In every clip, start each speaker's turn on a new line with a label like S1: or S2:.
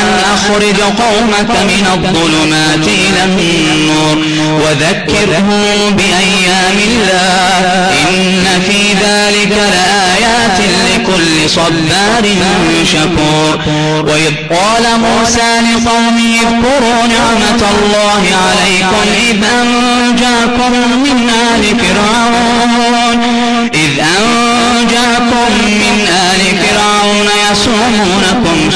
S1: أن أخرج قومك من الظلمات إلى النور. وذكرهم بأيام الله. إن في ذلك لآيات لكل صبار شكور. وإذ قال موسى لقومه اذكروا نعمة الله عليكم إذ أنجاكم من آل فرعون. إذ أنجاكم من آل فرعون يسومونكم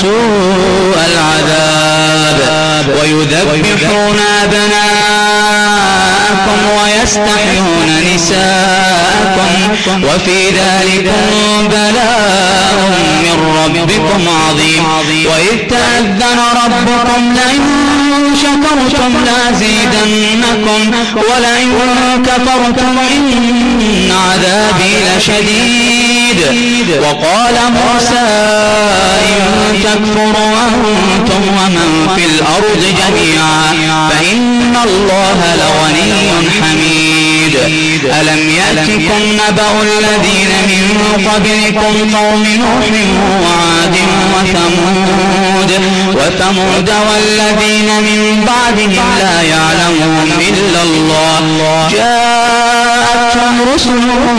S1: سوء العذاب ويذبحون أبناءكم ويستحيون نساءكم وفي ذلك بلاء من ربكم عظيم. وإذ تأذن ربكم لئن شكرتم لأزيدنكم ولئن كفرتم إن عذابي لشديد. وقال موسى تكفروا أنتم ومن في الأرض جميعا. فإن الله لغني حميد. ألم يأتكم نبأ الذين من قبلكم قوم نوح وعاد وثمود. وثمود والذين من بعدهم لا يعلمهم إلا الله. جاءتهم رسلهم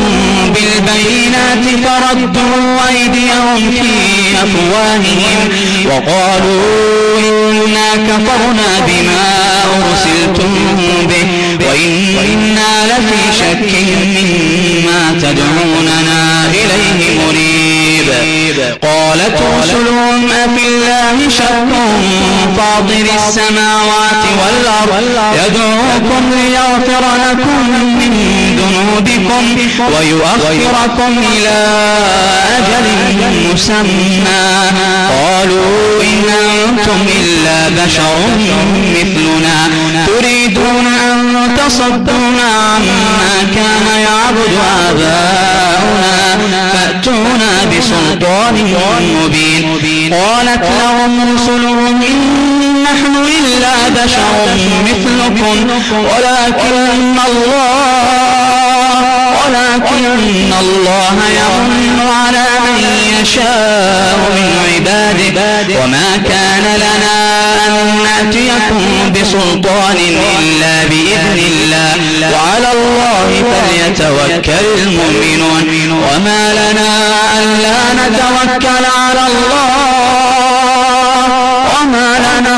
S1: بالبينات فردوا أيديهم في أفواههم وقالوا إنا كفرنا بما أرسلتم به وإنا لفي شك مما تدعوننا إليه مريب. قالت رسلهم أفي الله شك فاطر السماوات والأرض. يدعوكم ليغفر لكم من ذنوبكم ويؤخركم إلى أجل مسمى. قالوا إن أنتم إلا بشر مثلنا. تريدون أن تصدونا عما كان يعبد آباؤنا. فأتونا بسلطان مبين. قالت لهم رسلهم إن نحن إلا بشر مثلكم. ولكن الله ولكن الله يمن على من يشاء من عباده. وما كان لنا أن نأتيكم بسلطان إلا بإذن الله. وعلى الله فليتوكل المؤمنون. وما لنا ألا نتوكل على الله. وما لنا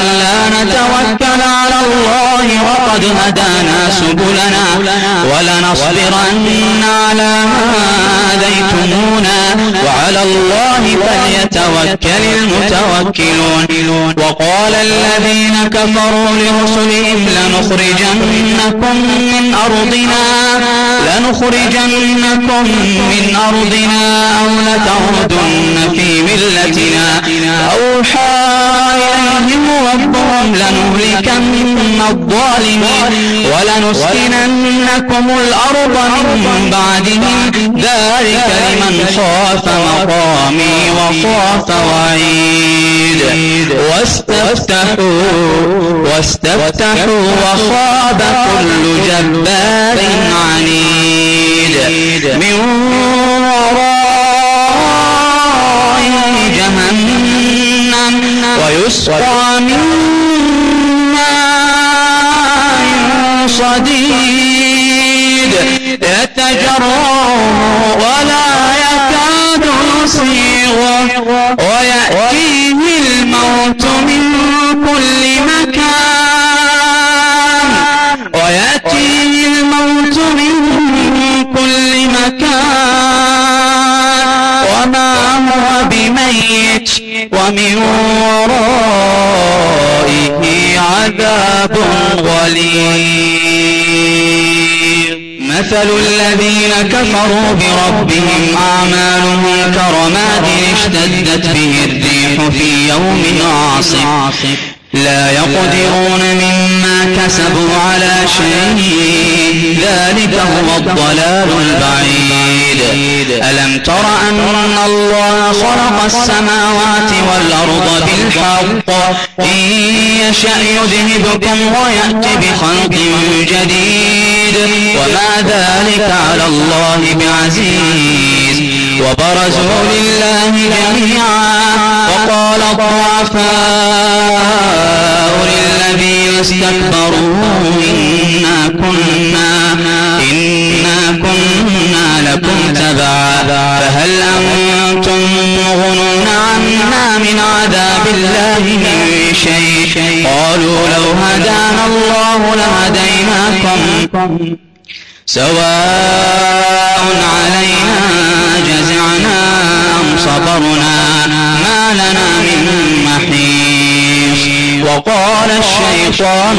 S1: ألا نتوكل على الله. وقد هدانا سبلنا ولنصبرن على ما آذيتمونا وعلى الله فليتوكل المتوكلون. وقال الذين كفروا لرسلهم لنخرجنكم من أرضنا لنخرجنكم من أرضنا أو لتعودن في ملتنا. أوحى ربهم لنهلكن الظالمين ولنسكننكم الأرض من بعدهم. ذلك لمن خاف مقامي وخاف وعيد. واستفتحوا واستفتحوا وخاب كل جبار عنيد. من ويسقى من ماء صديد يتجرعه ولا يكاد يصيغه ويأتيه الموت مثل الذين كفروا بربهم أعمالهم كرماد اشتدت به الريح في يوم عاصف. لا يقدرون مما كسبوا على شيء. ذلك هو الضلال البعيد. ألم تر أن الله خلق السماوات والأرض بالحق؟ إن يشأ يذهبكم ويأت بخلق جديد. وما ذلك على الله بعزيز. وبرزوا لله جميعا. وقال الضعفاء للذين استكبروا إنا كنا إنا كنا لكم تبعا. فهل أنتم مغنون عنا من عذاب الله من شيء؟ قالوا لو هدانا الله لهديناكم سواء علينا جزعنا أم صبرنا ما لنا من محيص. وقال الشيطان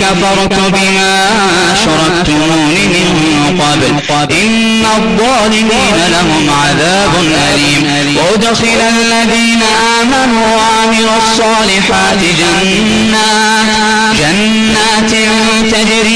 S1: كفرت بما أشركتمون من قبل. إن الظالمين لهم عذاب أليم. وأدخل الذين آمنوا وعملوا الصالحات جنات جنات.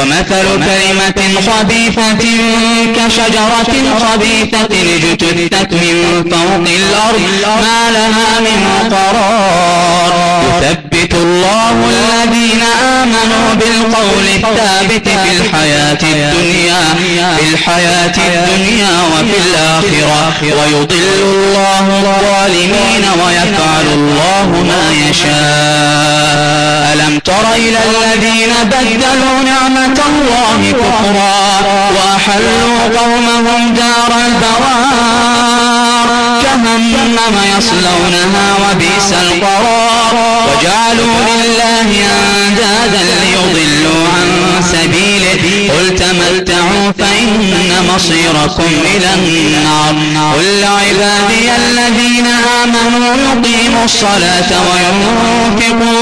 S1: ومثل كلمة خبيثة كشجرة خبيثة اجتثت من فوق الأرض ما لها من قرار. يثبت الله الذين آمنوا بالقول الثابت في الحياة الدنيا في الحياة الدنيا وفي الآخرة. ويضل الله الظالمين ويفعل الله ما يشاء. ألم تر إلى الذين بدلوا نعمة الله كفرا وأحلوا قومهم دار البوار. جهنم يصلونها وبئس القرار. وجعلوا لله أندادا ليضلوا عن سبيله. قل تمتعوا فإن مصيركم إلى النار. قل لعبادي الذين آمنوا يقيموا الصلاة وينفقوا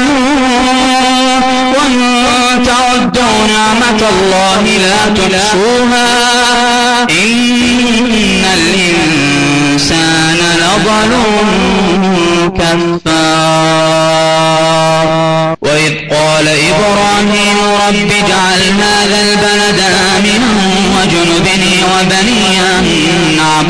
S1: تذكروا نعمة الله لا تحصوها. إن الإنسان لظلوم كفار. وإذ قال إبراهيم رب اجعل هذا البلد آمنا وجنبني وبني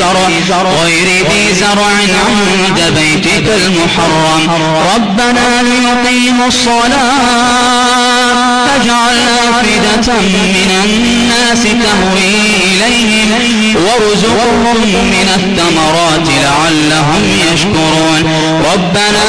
S1: زرع غير ذي زرع عند بيتك المحرم. ربنا ليقيموا الصلاة. فاجعل أفئدة من الناس تهوي إليهم. وارزقهم من الثمرات لعلهم يشكرون. ربنا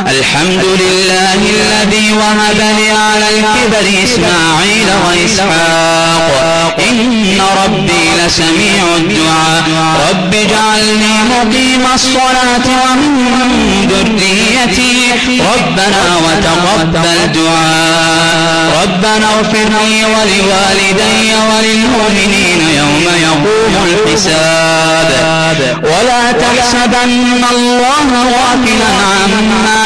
S1: الحمد لله الذي وهب لي على الكبر إسماعيل وإسحاق. إن ربي لسميع الدعاء. رب اجعلني مقيم الصلاة ومن ذريتي. ربنا وتقبل دعاء. ربنا اغفر لي ولوالدي وللمؤمنين يوم يقوم الحساب. ولا تحسبن الله غافلا عما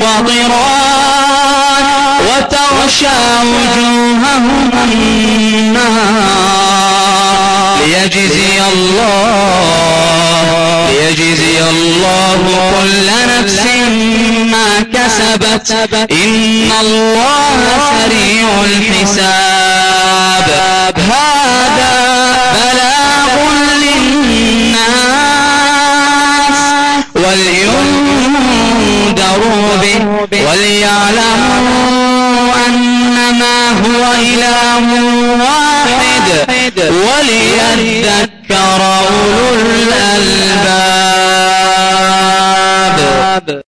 S1: قطران وتغشى وجوههم النار. ليجزي الله ليجزي الله كل نفس ما كسبت. إن الله سريع الحساب. وليعلموا أنما هو إله واحد وليذكر